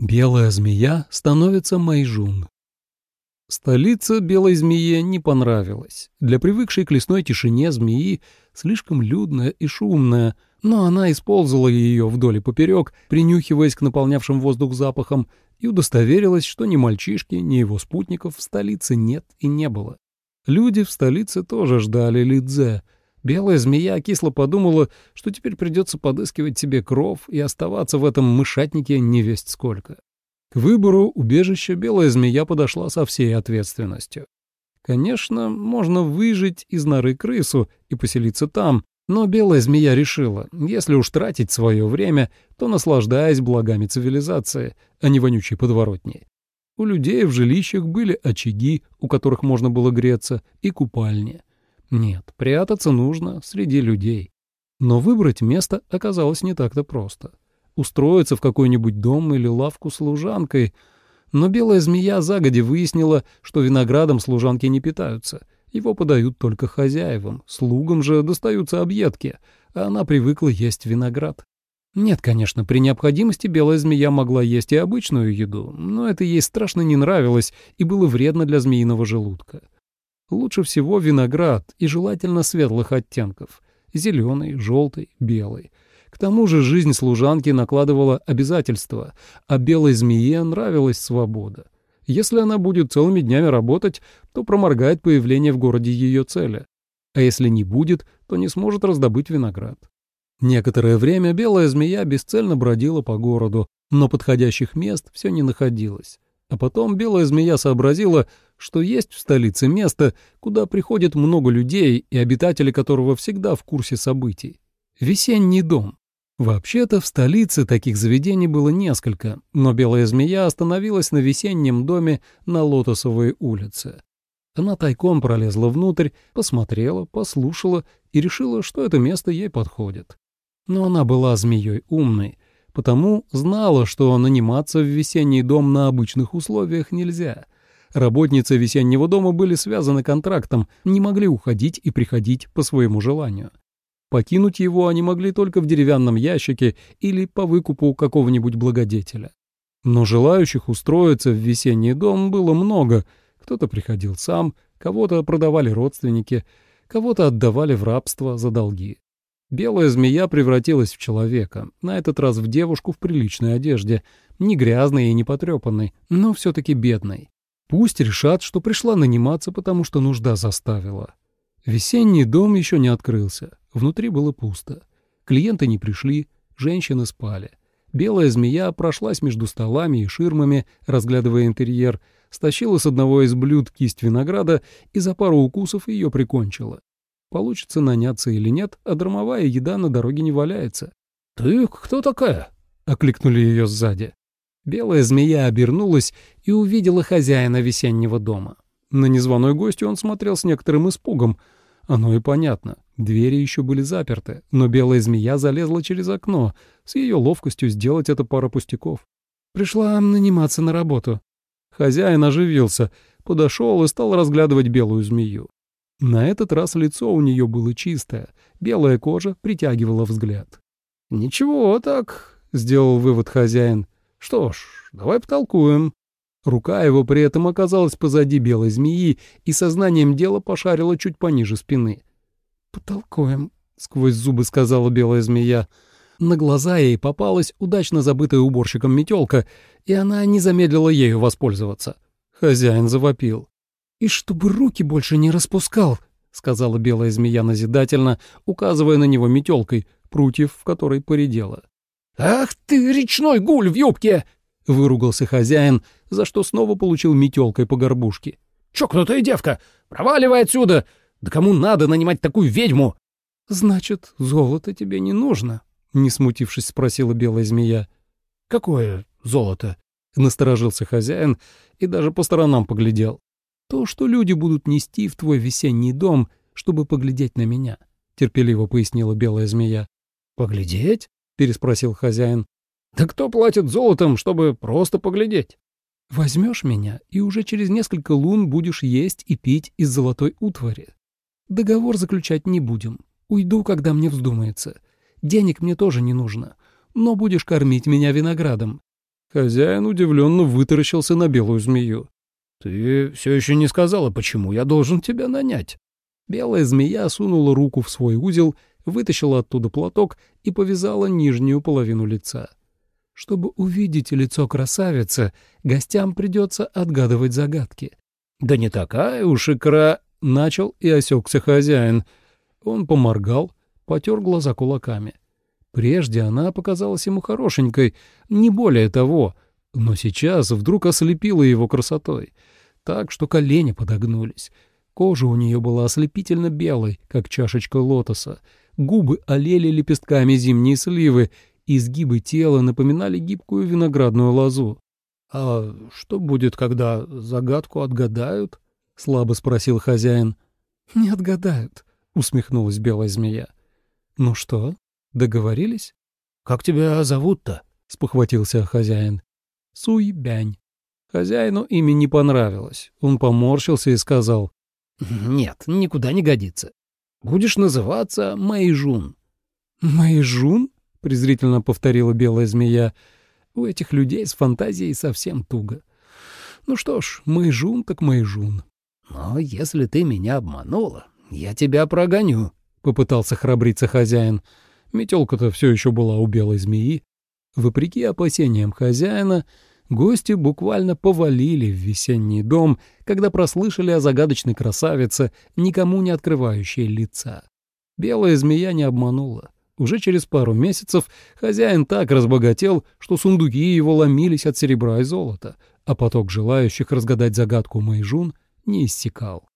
Белая змея становится Майжун. Столица белой змее не понравилась. Для привыкшей к лесной тишине змеи слишком людная и шумная, но она использовала ее вдоль и поперек, принюхиваясь к наполнявшим воздух запахам, и удостоверилась, что ни мальчишки, ни его спутников в столице нет и не было. Люди в столице тоже ждали Лидзе — Белая змея кисло подумала, что теперь придется подыскивать себе кров и оставаться в этом мышатнике невесть сколько. К выбору убежища белая змея подошла со всей ответственностью. Конечно, можно выжить из норы крысу и поселиться там, но белая змея решила, если уж тратить свое время, то наслаждаясь благами цивилизации, а не вонючей подворотней. У людей в жилищах были очаги, у которых можно было греться, и купальни — нет, прятаться нужно среди людей. Но выбрать место оказалось не так-то просто. Устроиться в какой-нибудь дом или лавку служанкой. Но белая змея загоди выяснила, что виноградом служанки не питаются. Его подают только хозяевам, слугам же достаются объедки, а она привыкла есть виноград. Нет, конечно, при необходимости белая змея могла есть и обычную еду, но это ей страшно не нравилось и было вредно для змеиного желудка. Лучше всего виноград и желательно светлых оттенков — зеленый, желтый, белый. К тому же жизнь служанки накладывала обязательства, а белой змее нравилась свобода. Если она будет целыми днями работать, то проморгает появление в городе ее цели. А если не будет, то не сможет раздобыть виноград. Некоторое время белая змея бесцельно бродила по городу, но подходящих мест все не находилось. А потом белая змея сообразила, что есть в столице место, куда приходит много людей и обитатели которого всегда в курсе событий. Весенний дом. Вообще-то в столице таких заведений было несколько, но белая змея остановилась на весеннем доме на Лотосовой улице. Она тайком пролезла внутрь, посмотрела, послушала и решила, что это место ей подходит. Но она была змеей умной, потому знала, что наниматься в весенний дом на обычных условиях нельзя. Работницы весеннего дома были связаны контрактом, не могли уходить и приходить по своему желанию. Покинуть его они могли только в деревянном ящике или по выкупу какого-нибудь благодетеля. Но желающих устроиться в весенний дом было много. Кто-то приходил сам, кого-то продавали родственники, кого-то отдавали в рабство за долги. Белая змея превратилась в человека, на этот раз в девушку в приличной одежде, не грязной и не потрепанной, но все-таки бедной. Пусть решат, что пришла наниматься, потому что нужда заставила. Весенний дом еще не открылся, внутри было пусто. Клиенты не пришли, женщины спали. Белая змея прошлась между столами и ширмами, разглядывая интерьер, стащила с одного из блюд кисть винограда и за пару укусов ее прикончила. Получится наняться или нет, а дромовая еда на дороге не валяется. «Ты кто такая?» — окликнули ее сзади. Белая змея обернулась и увидела хозяина весеннего дома. На незваной гостью он смотрел с некоторым испугом. Оно и понятно. Двери еще были заперты, но белая змея залезла через окно. С ее ловкостью сделать это пара пустяков. Пришла наниматься на работу. Хозяин оживился, подошел и стал разглядывать белую змею. На этот раз лицо у нее было чистое, белая кожа притягивала взгляд. «Ничего так», — сделал вывод хозяин. «Что ж, давай потолкуем». Рука его при этом оказалась позади белой змеи и сознанием дела пошарила чуть пониже спины. «Потолкуем», — сквозь зубы сказала белая змея. На глаза ей попалась удачно забытая уборщиком метелка, и она не замедлила ею воспользоваться. Хозяин завопил. «И чтобы руки больше не распускал», — сказала белая змея назидательно, указывая на него метелкой, прутьев в которой поредела. «Ах ты, речной гуль в юбке!» — выругался хозяин, за что снова получил метелкой по горбушке. «Чокнутая девка! Проваливай отсюда! Да кому надо нанимать такую ведьму?» «Значит, золото тебе не нужно?» — не смутившись, спросила белая змея. «Какое золото?» — насторожился хозяин и даже по сторонам поглядел. То, что люди будут нести в твой весенний дом, чтобы поглядеть на меня», — терпеливо пояснила белая змея. «Поглядеть?» — переспросил хозяин. «Да кто платит золотом, чтобы просто поглядеть?» «Возьмешь меня, и уже через несколько лун будешь есть и пить из золотой утвари. Договор заключать не будем. Уйду, когда мне вздумается. Денег мне тоже не нужно, но будешь кормить меня виноградом». Хозяин удивленно вытаращился на белую змею. «Ты все еще не сказала, почему я должен тебя нанять?» Белая змея сунула руку в свой узел, вытащила оттуда платок и повязала нижнюю половину лица. Чтобы увидеть лицо красавицы, гостям придется отгадывать загадки. «Да не такая уж и кра...» — начал и осекся хозяин. Он поморгал, потер глаза кулаками. Прежде она показалась ему хорошенькой, не более того, но сейчас вдруг ослепила его красотой, так что колени подогнулись. Кожа у нее была ослепительно белой, как чашечка лотоса, губы олели лепестками зимней сливы, изгибы тела напоминали гибкую виноградную лозу. «А что будет, когда загадку отгадают?» — слабо спросил хозяин. «Не отгадают», — усмехнулась белая змея. «Ну что, договорились?» «Как тебя зовут-то?» — спохватился хозяин. Суй-бянь. Хозяину имя не понравилось. Он поморщился и сказал. «Нет, никуда не годится. Будешь называться Мэйжун». «Мэйжун?» — презрительно повторила белая змея. «У этих людей с фантазией совсем туго. Ну что ж, Мэйжун так Мэйжун». «Но если ты меня обманула, я тебя прогоню», — попытался храбриться хозяин. Метелка-то все еще была у белой змеи. Вопреки опасениям хозяина, гости буквально повалили в весенний дом, когда прослышали о загадочной красавице, никому не открывающей лица. Белая змея не обманула. Уже через пару месяцев хозяин так разбогател, что сундуки его ломились от серебра и золота, а поток желающих разгадать загадку Мэйжун не иссякал.